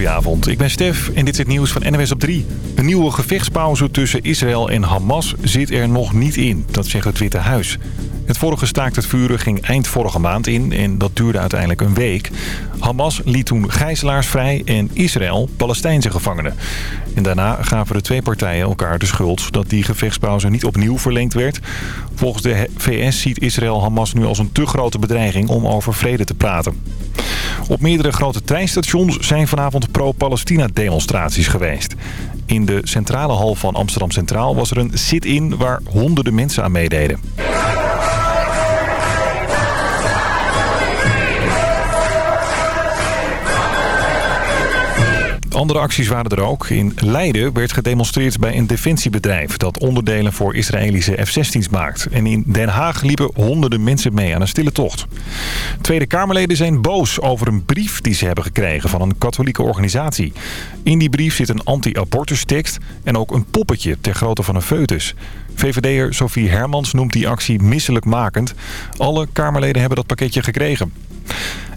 Goedenavond, ik ben Stef en dit is het nieuws van NWS op 3. Een nieuwe gevechtspauze tussen Israël en Hamas zit er nog niet in, dat zegt het Witte Huis. Het vorige staakt het vuren ging eind vorige maand in en dat duurde uiteindelijk een week. Hamas liet toen gijzelaars vrij en Israël Palestijnse gevangenen. En daarna gaven de twee partijen elkaar de schuld dat die gevechtspauze niet opnieuw verlengd werd. Volgens de VS ziet Israël Hamas nu als een te grote bedreiging om over vrede te praten. Op meerdere grote treinstations zijn vanavond pro-Palestina demonstraties geweest. In de centrale hal van Amsterdam Centraal was er een sit-in waar honderden mensen aan meededen. Andere acties waren er ook. In Leiden werd gedemonstreerd bij een defensiebedrijf... dat onderdelen voor Israëlische F-16's maakt. En in Den Haag liepen honderden mensen mee aan een stille tocht. Tweede Kamerleden zijn boos over een brief die ze hebben gekregen... van een katholieke organisatie. In die brief zit een anti-abortus tekst... en ook een poppetje ter grootte van een foetus. VVD'er Sophie Hermans noemt die actie misselijkmakend. Alle Kamerleden hebben dat pakketje gekregen.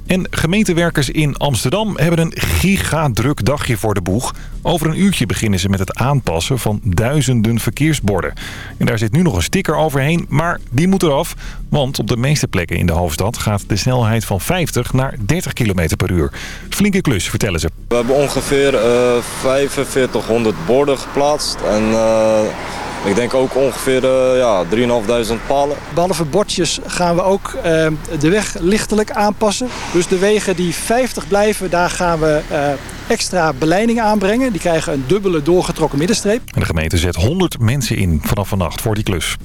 En gemeentewerkers in Amsterdam hebben een gigadruk dagje voor de boeg. Over een uurtje beginnen ze met het aanpassen van duizenden verkeersborden. En daar zit nu nog een sticker overheen, maar die moet eraf. Want op de meeste plekken in de hoofdstad gaat de snelheid van 50 naar 30 km per uur. Flinke klus, vertellen ze. We hebben ongeveer uh, 4500 borden geplaatst en... Uh... Ik denk ook ongeveer uh, ja, 3.500 palen. Behalve bordjes gaan we ook uh, de weg lichtelijk aanpassen. Dus de wegen die 50 blijven, daar gaan we uh, extra beleiding aanbrengen. Die krijgen een dubbele doorgetrokken middenstreep. En de gemeente zet 100 mensen in vanaf vannacht voor die klus.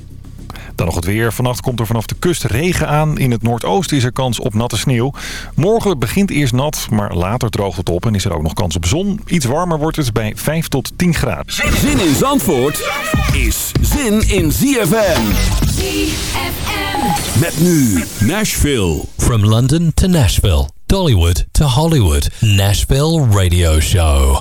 Dan nog het weer. Vannacht komt er vanaf de kust regen aan. In het noordoosten is er kans op natte sneeuw. Morgen begint eerst nat, maar later droogt het op en is er ook nog kans op zon. Iets warmer wordt het bij 5 tot 10 graden. Zin in Zandvoort is zin in ZFM. ZFM. Met nu Nashville. From London to Nashville. Dollywood to Hollywood. Nashville Radio Show.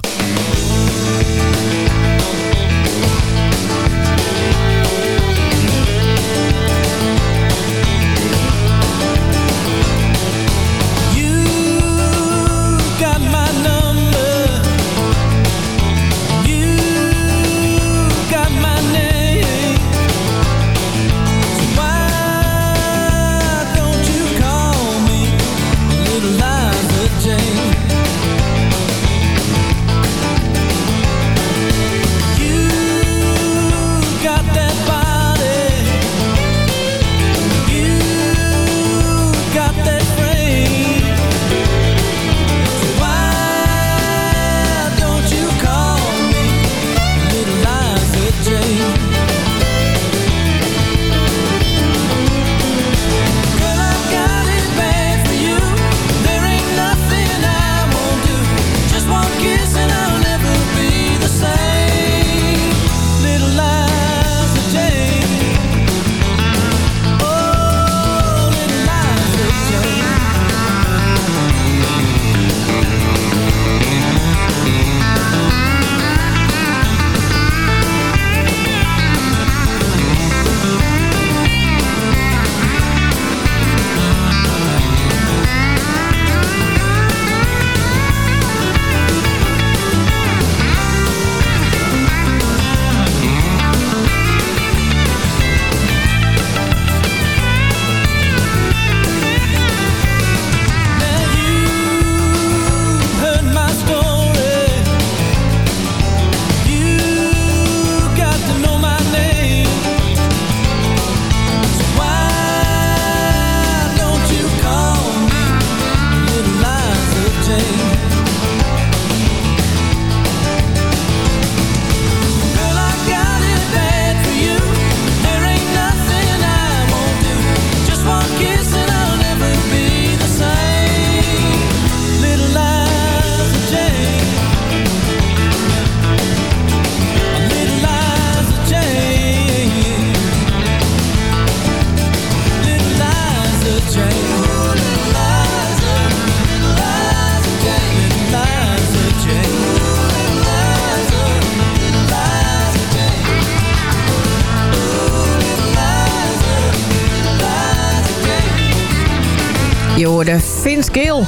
Vince Gill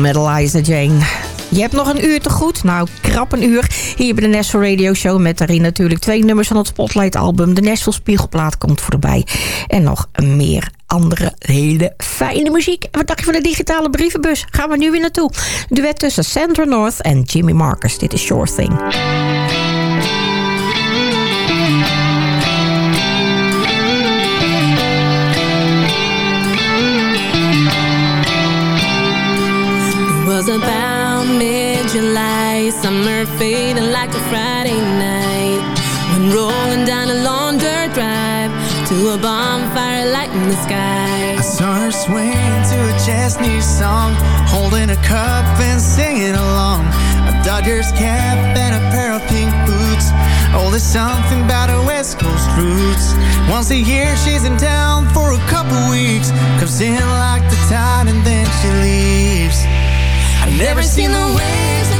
met Jane. Je hebt nog een uur te goed. Nou, krap een uur. Hier bij de Nashville Radio Show. Met daarin natuurlijk twee nummers van het Spotlight album. De Nashville Spiegelplaat komt voorbij. En nog meer andere hele fijne muziek. En wat dacht je van de digitale brievenbus? Gaan we nu weer naartoe. Duet tussen Sandra North en Jimmy Marcus. Dit is Sure Thing. Was about mid-July Summer fading like a Friday night. When rolling down a long dirt drive To a bonfire light in the sky. I saw her swing to a Chesney song. Holding a cup and singing along. A Dodgers cap and a pair of pink boots. Oh, there's something about her West Coast roots. Once a year she's in town for a couple weeks. Comes in like the tide and then she leaves Never seen the waves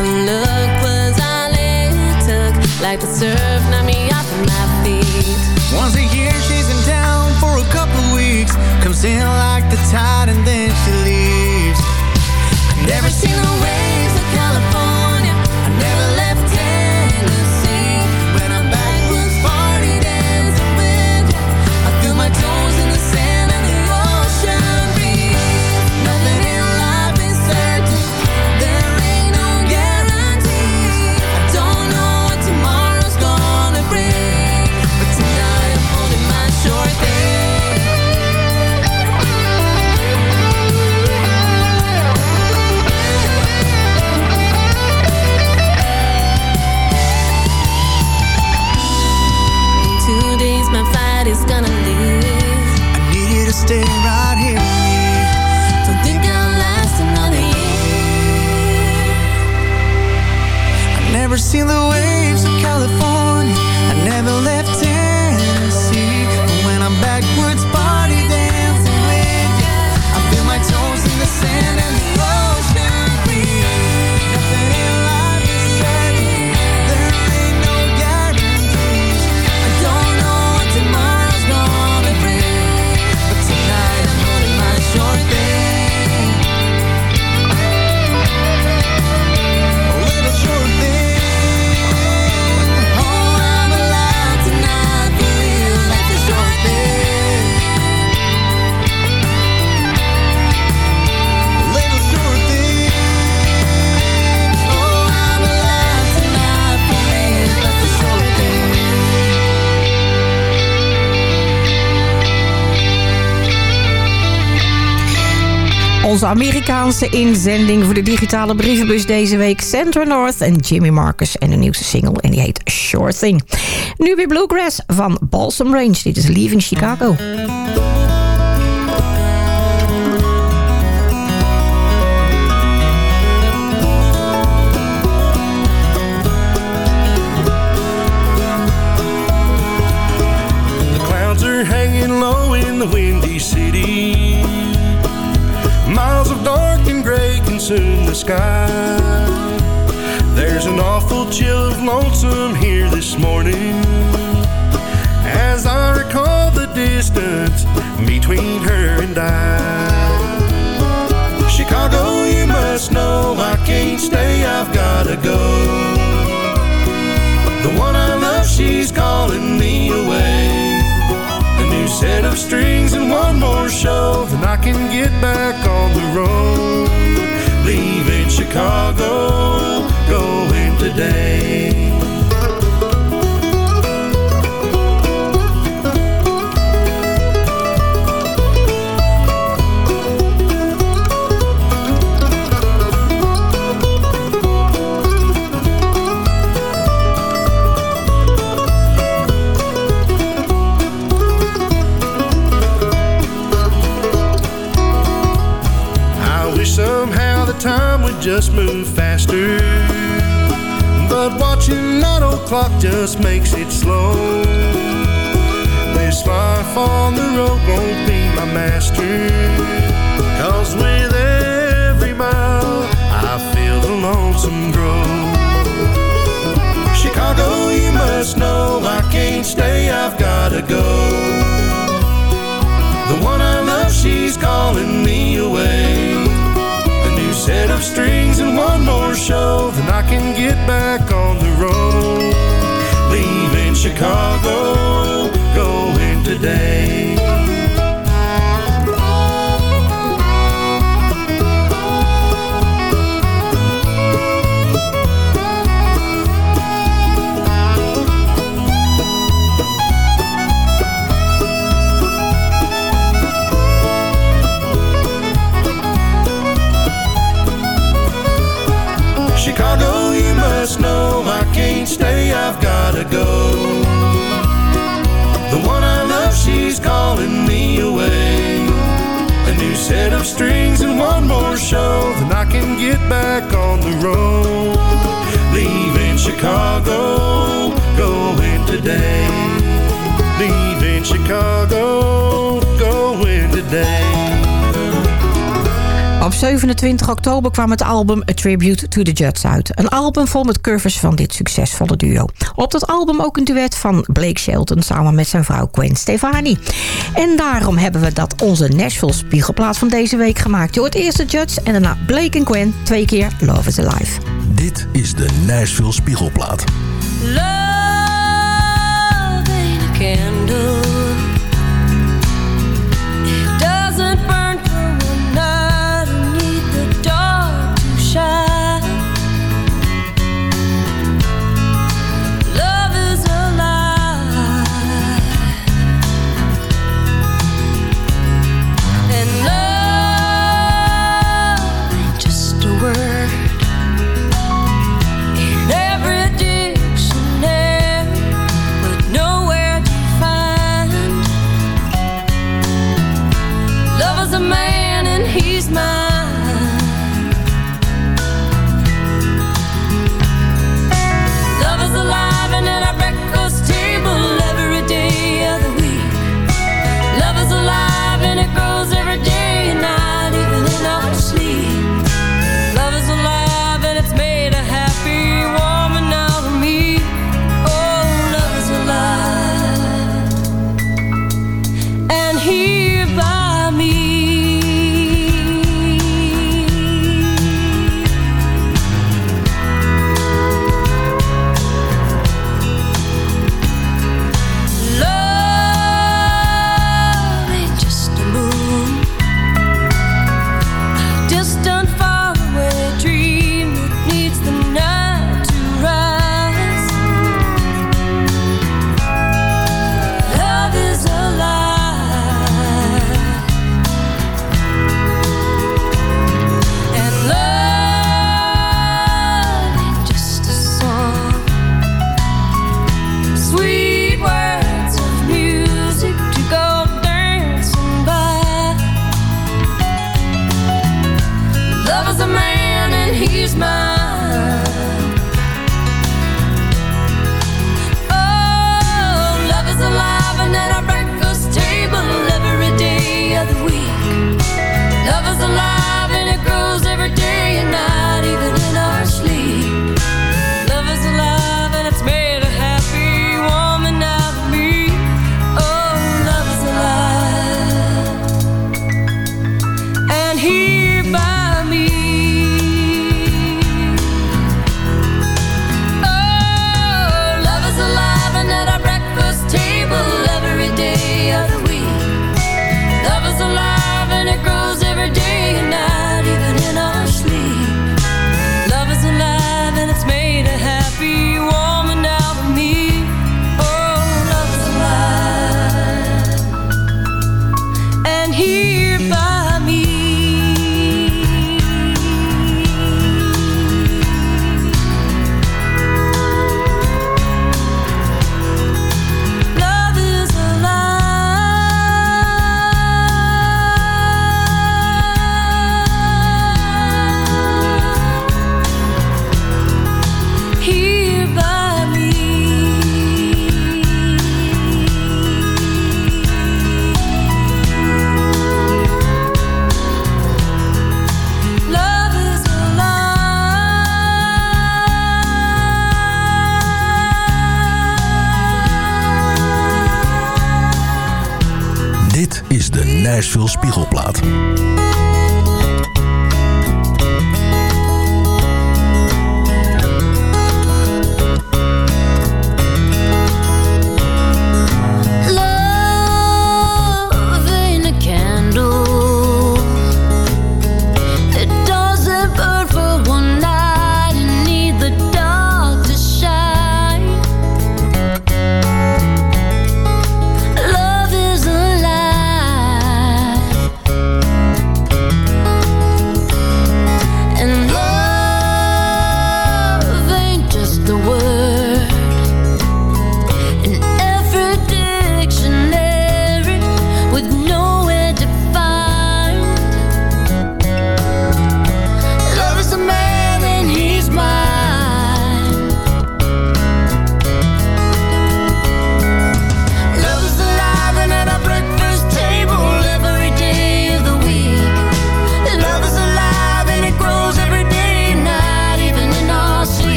One look was all it took, like the surf knocked me off of my feet. Once a year she's in town for a couple weeks Comes in like the tide and then she leaves I've Never seen the waves Don't think I'll last another year. I've never seen the waves Onze Amerikaanse inzending voor de digitale brievenbus deze week. Sandra North en Jimmy Marcus. En een nieuwste single en die heet Sure Thing. Nu weer Bluegrass van Balsam Range. Dit is Leaving Chicago. Consume the sky. There's an awful chill of lonesome here this morning. As I recall the distance between her and I. Chicago, you must know I can't stay, I've gotta go. The one I love, she's calling me away. A new set of strings and one more show, then I can get back on the road. Leaving Chicago, going today. Faster. But watching that old clock just makes it slow. This life on the road won't be my master. Cause with every mile, I feel the lonesome grow. Chicago, you must know I can't stay, I've gotta go. The one I love, she's calling me away. Set of strings and one more show, then I can get back on the road. Leaving Chicago, going today. I've gotta go. The one I love, she's calling me away. A new set of strings and one more show, then I can get back on the road. Leaving Chicago, going today. Leaving Chicago, going today. Op 27 oktober kwam het album A Tribute to the Judds uit. Een album vol met covers van dit succesvolle duo. Op dat album ook een duet van Blake Shelton samen met zijn vrouw Gwen Stefani. En daarom hebben we dat onze Nashville spiegelplaat van deze week gemaakt. Je hoort eerst de Judds en daarna Blake en Gwen. Twee keer Love is Alive. Dit is de Nashville Spiegelplaat. Love ain't a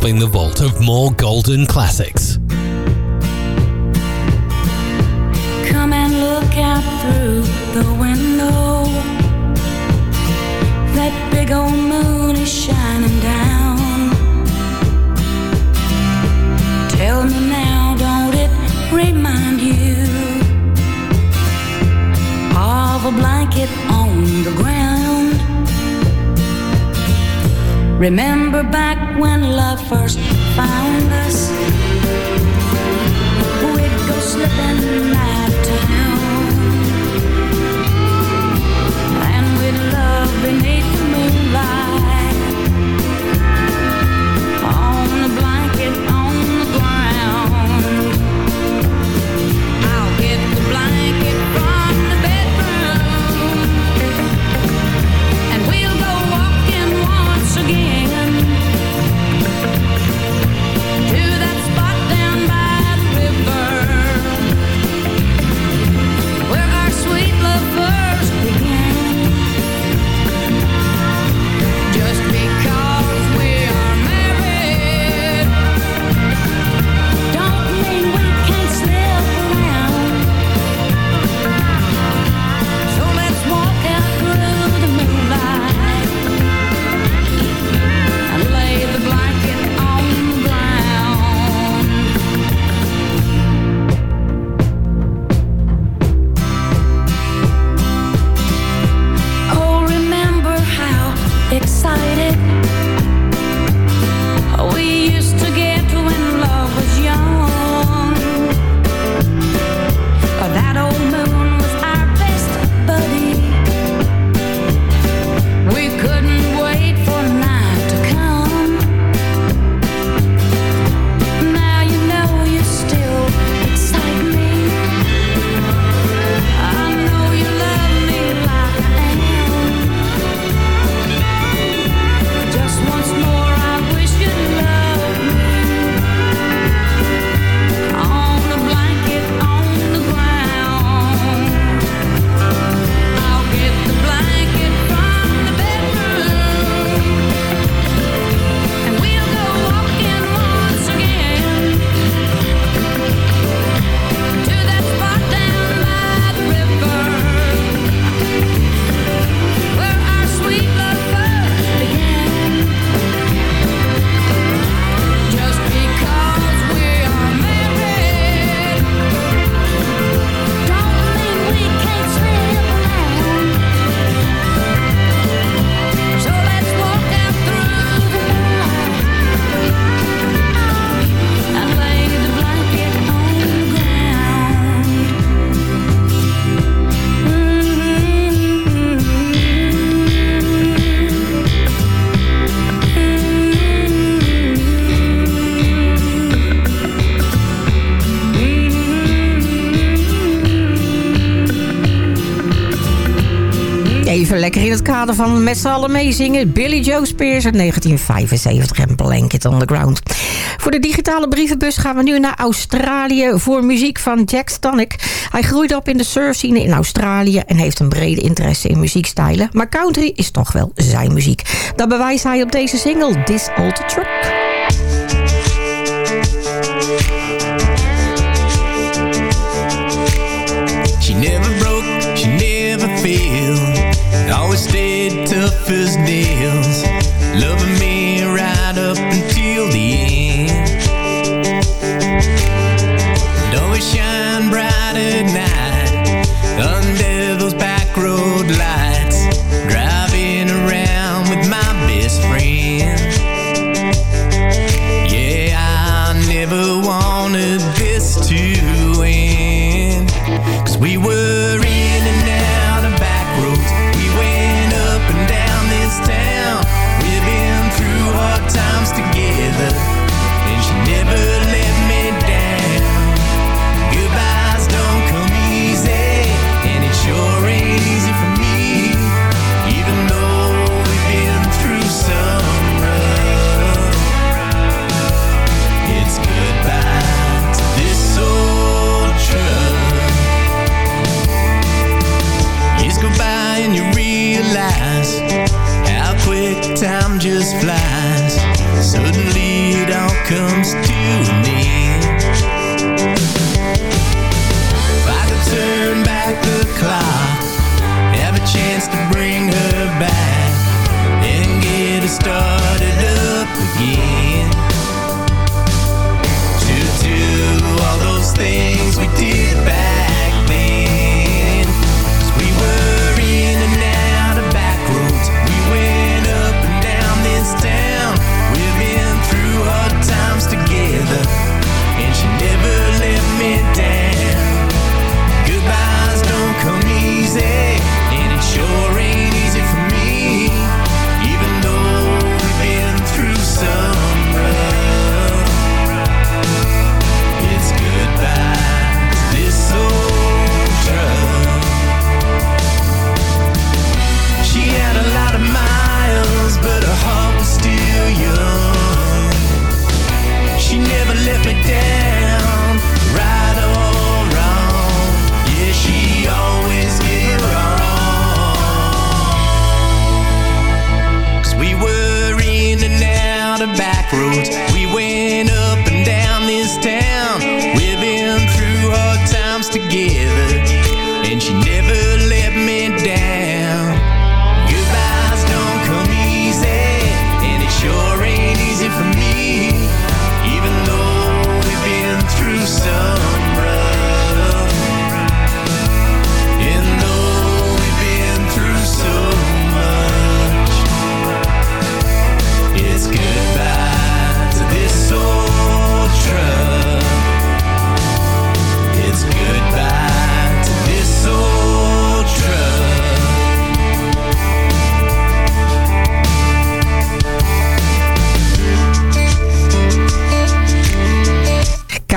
Robbing the vault of more golden classics. lekker in het kader van met z'n allen meezingen. Billy Joe Spears uit 1975 en Blanket on the Ground. Voor de digitale brievenbus gaan we nu naar Australië voor muziek van Jack Stanick. Hij groeide op in de surfscene in Australië en heeft een brede interesse in muziekstijlen. Maar country is toch wel zijn muziek. Dat bewijst hij op deze single This Old Truck. deepest day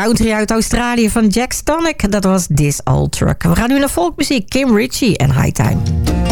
country uit Australië van Jack Stonick. Dat was This Old Truck. We gaan nu naar volkmuziek. Kim Ritchie en High Time.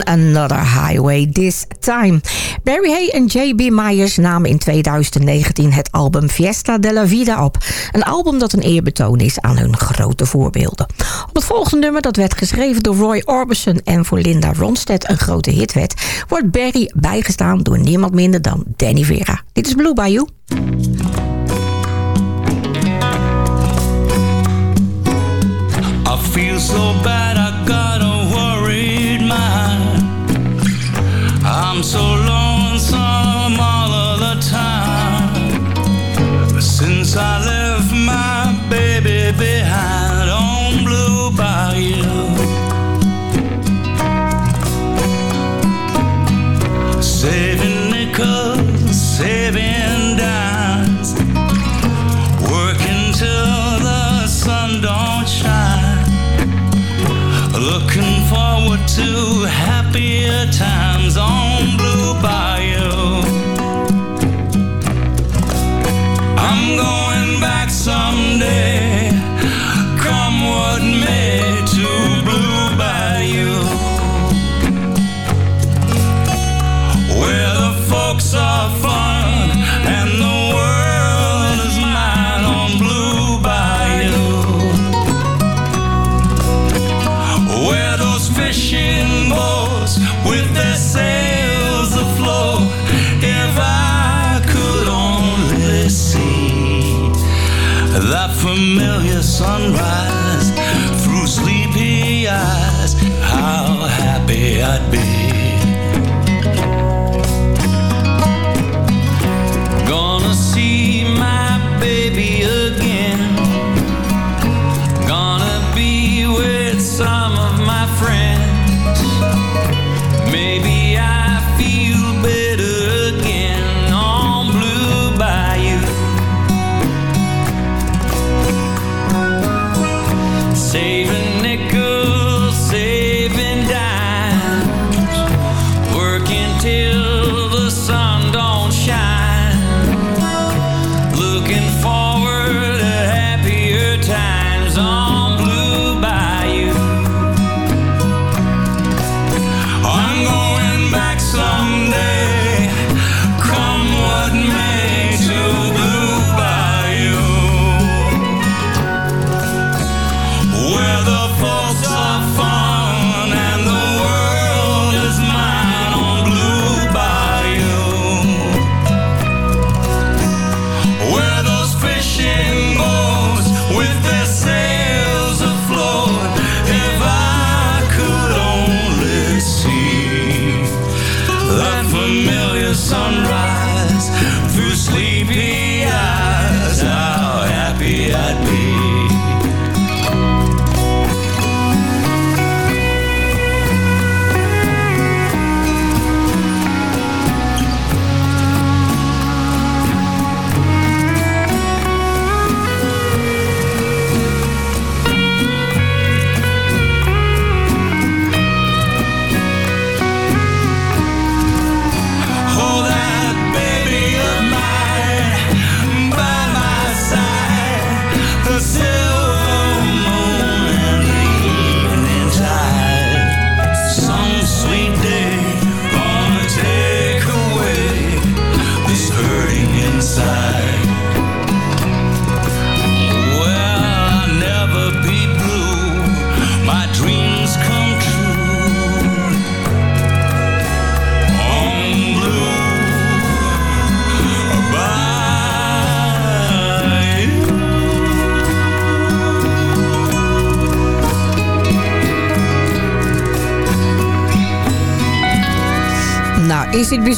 Another Highway This Time. Barry Hay en J.B. Myers namen in 2019 het album Fiesta de la Vida op. Een album dat een eerbetoon is aan hun grote voorbeelden. Op het volgende nummer, dat werd geschreven door Roy Orbison... en voor Linda Ronstedt een grote hit werd... wordt Barry bijgestaan door niemand minder dan Danny Vera. Dit is Blue Bayou. I feel so bad so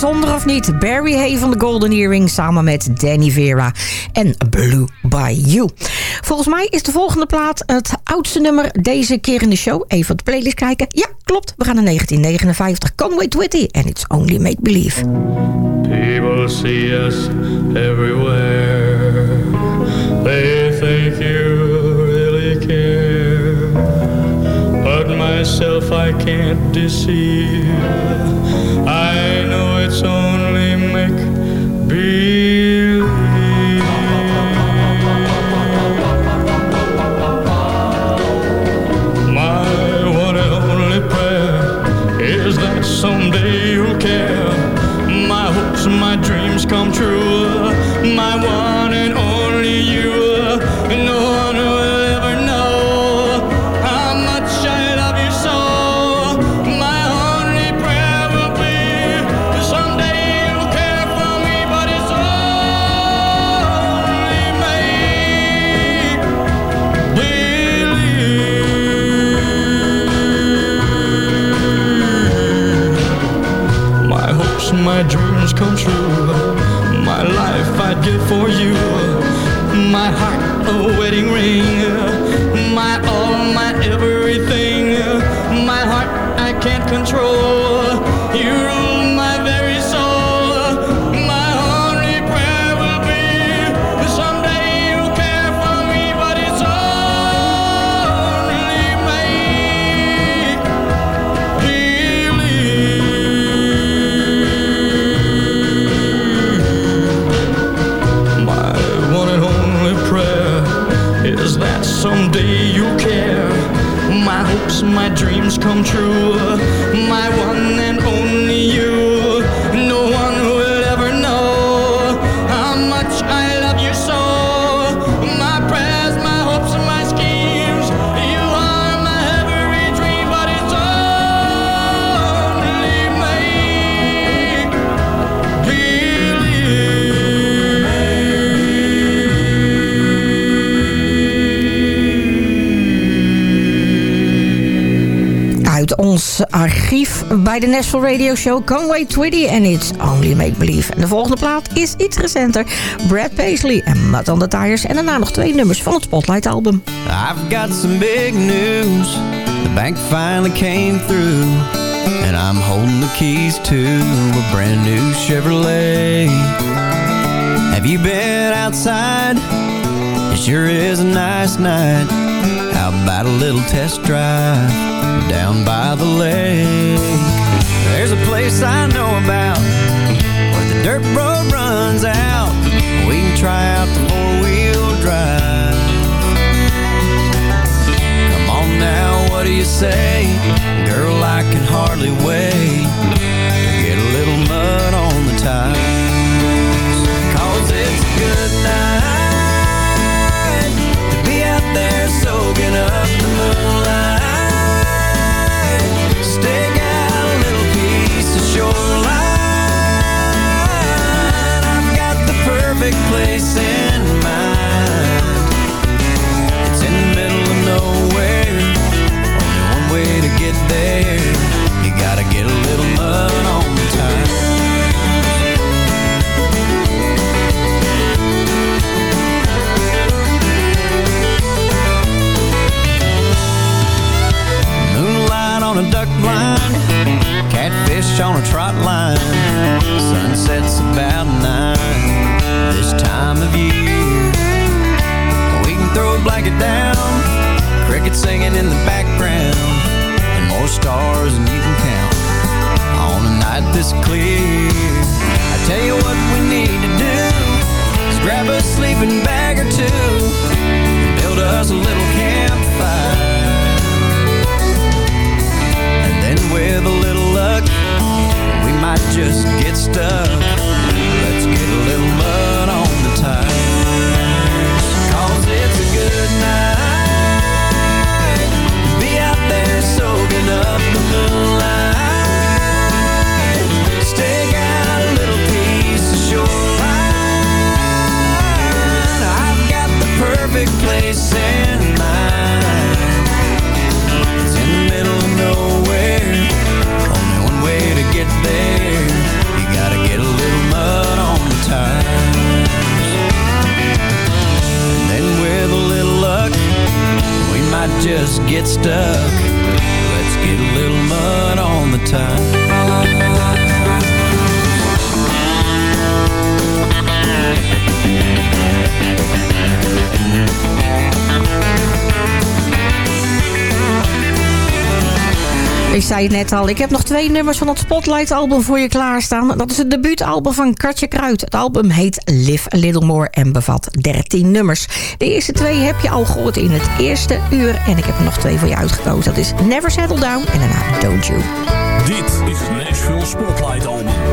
bijzonder of niet? Barry Hay van de Golden Earring samen met Danny Vera en Blue by You. Volgens mij is de volgende plaat het oudste nummer deze keer in de show. Even op de playlist kijken. Ja, klopt. We gaan naar 1959. Conway Twitty and It's Only Make Believe. People see us everywhere. They think you really care. But myself I can't deceive. come true. My life I'd give for you. My heart a wedding ring. My all, my everything. My heart I can't control. come true. Ons archief bij de Nashville Radio Show Conway Twitty and It's Only Make Believe. En de volgende plaat is iets recenter. Brad Paisley en Mud on the Tires. En daarna nog twee nummers van het Spotlight album. I've got some big news. The bank finally came through. And I'm holding the keys to a brand new Chevrolet. Have you been outside? It sure is a nice night. How about a little test drive down by the lake? There's a place I know about where the dirt road runs out. We can try out the four-wheel drive. Come on now, what do you say? Girl, I can hardly wait to get a little mud on the tires. Cause it's a good night to be out there soaking up the moonlight. There. You gotta get a little mud on the tires. Moonlight on a duck blind Catfish on a trot line al, ik heb nog twee nummers van het Spotlight-album voor je klaarstaan. Dat is het debuutalbum van Katje Kruid. Het album heet Live a Little More en bevat 13 nummers. De eerste twee heb je al gehoord in het eerste uur. En ik heb er nog twee voor je uitgekozen. Dat is Never Settle Down en daarna Don't You. Dit is Nashville Spotlight Album.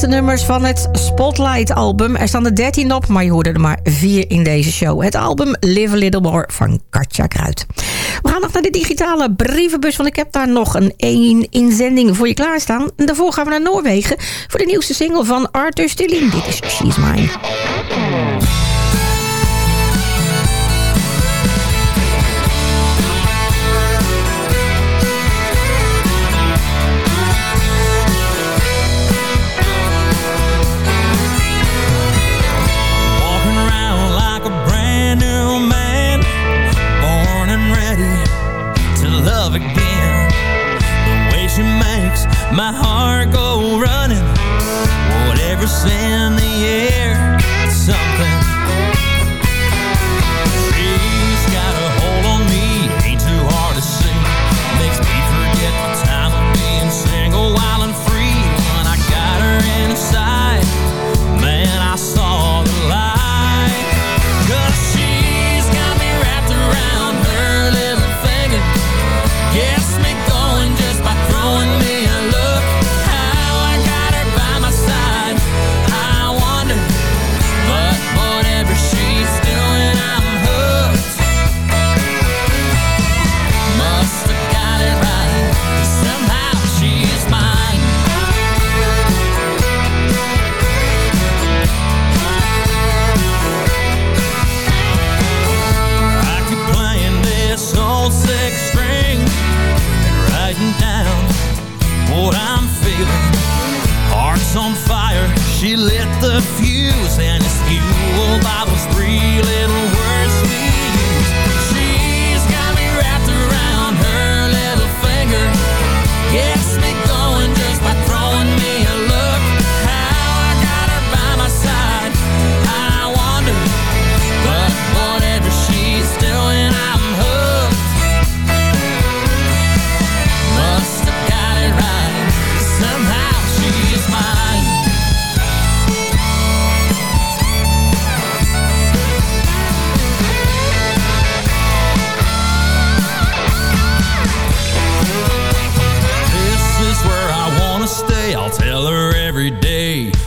Laatste nummers van het Spotlight-album. Er staan er 13 op, maar je hoorde er maar vier in deze show. Het album Live a Little More van Katja Kruid. We gaan nog naar de digitale brievenbus, want ik heb daar nog een één inzending voor je klaarstaan. En daarvoor gaan we naar Noorwegen voor de nieuwste single van Arthur Stilling. Dit is She's Mine. Again. The way she makes my heart go running, whatever's in the air, it's something.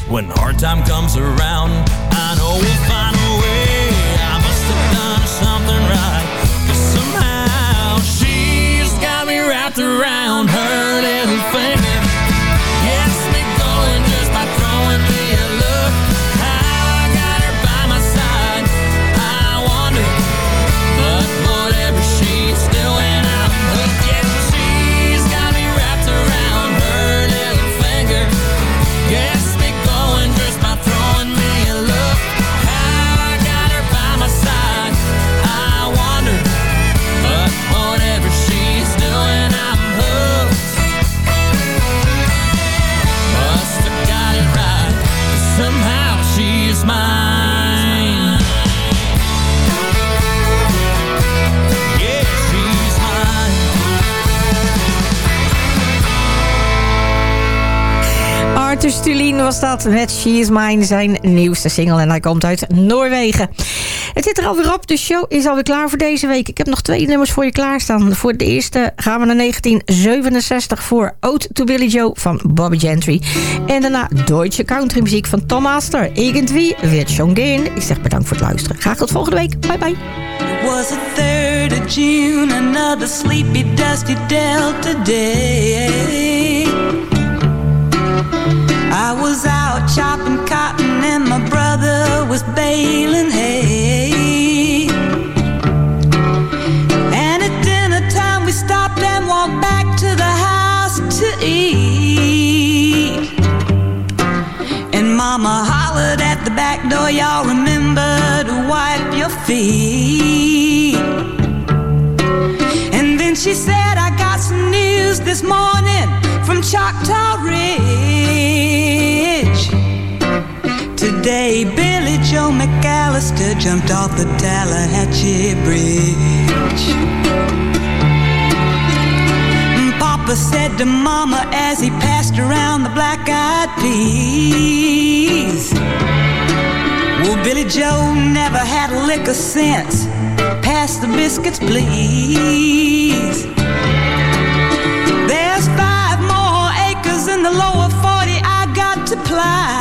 When hard time comes around, I know we'll find a way. I must have done something right. 'Cause somehow she's got me wrapped around her little Arthur Stulin was dat met She Is Mine, zijn nieuwste single. En hij komt uit Noorwegen. Het zit er alweer op. De show is alweer klaar voor deze week. Ik heb nog twee nummers voor je klaarstaan. Voor de eerste gaan we naar 1967 voor Ode to Billy Joe van Bobby Gentry. En daarna Deutsche countrymuziek van Tom Astor. Irgendwie wird schon gehen. Ik zeg bedankt voor het luisteren. Graag tot volgende week. Bye bye. Was the 3rd of June, another sleepy, dusty. I was out chopping cotton and my brother was baling hay. And at dinner time we stopped and walked back to the house to eat. And mama hollered at the back door, y'all remember to wipe your feet. And then she said, I got some news this morning from Choctaw Ridge. Today, Billie Joe McAllister jumped off the Tallahatchie Bridge. Papa said to Mama as he passed around the black-eyed peas. Well, Billie Joe never had a lick of sense. Pass the biscuits, please. There's five more acres in the lower 40 I got to plow.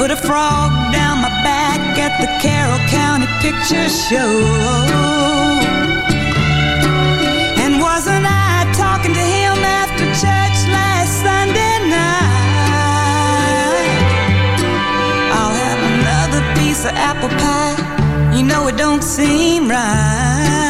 put a frog down my back at the Carroll County Picture Show. And wasn't I talking to him after church last Sunday night? I'll have another piece of apple pie. You know it don't seem right.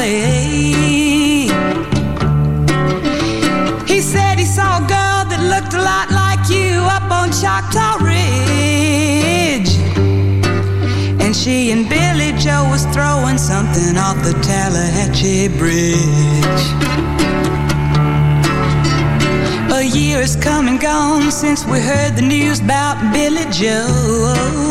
By the way, he said he saw a girl that looked a lot like you up on Choctaw Ridge. And she and Billie Joe was throwing something off the Tallahatchie Bridge. A year has come and gone since we heard the news about Billie Joe.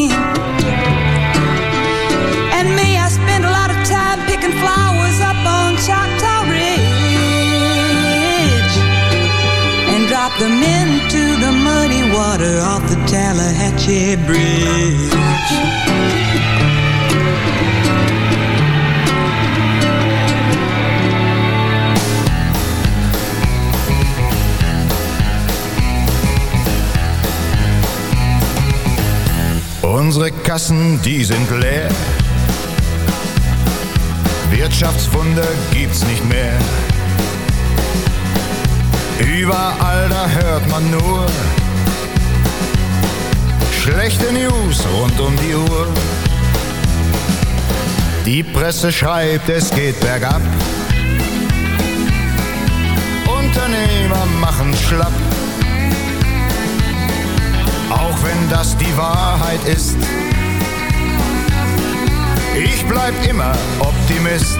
Drop them into the muddy water off the Tallahatchie Bridge. Unsere Kassen, die sind leer. Wirtschaftswunder gibt's nicht mehr. Überall da hört man nur schlechte News rund um die Uhr. Die Presse schreibt, es geht bergab. Unternehmer machen schlapp. Auch wenn das die Wahrheit ist. Ich bleib immer Optimist.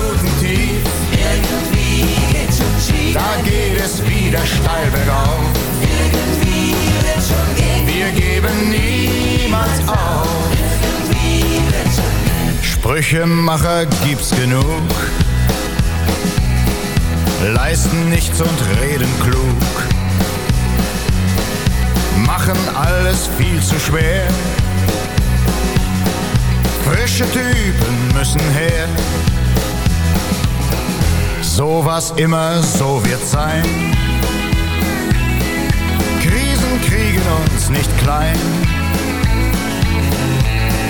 da geht es wieder steil bergauf. Wir geben niemals auf. Sprüchemacher gibt's genug. Leisten nichts und reden klug. Machen alles viel zu schwer. Frische Typen müssen her. So was immer, so wird sein. Krisen kriegen uns nicht klein.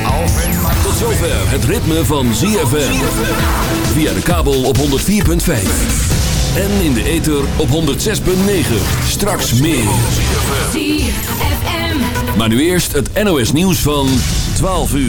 Auch wenn man Tot zover het ritme van ZFM. Via de kabel op 104.5. En in de ether op 106.9. Straks meer. Maar nu eerst het NOS nieuws van 12 uur.